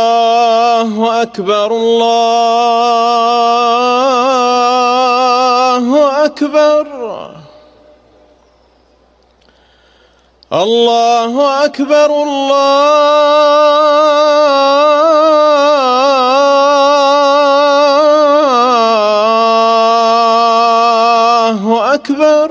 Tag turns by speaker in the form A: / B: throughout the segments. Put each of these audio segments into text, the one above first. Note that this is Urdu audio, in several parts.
A: الله أكبر الله أكبر الله أكبر الله أكبر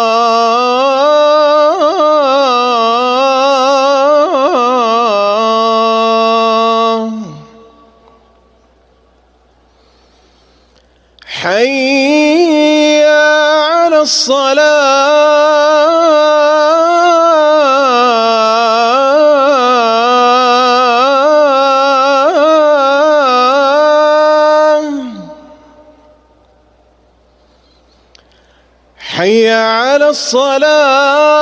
A: حي على الصلاة. حي على الصلاة.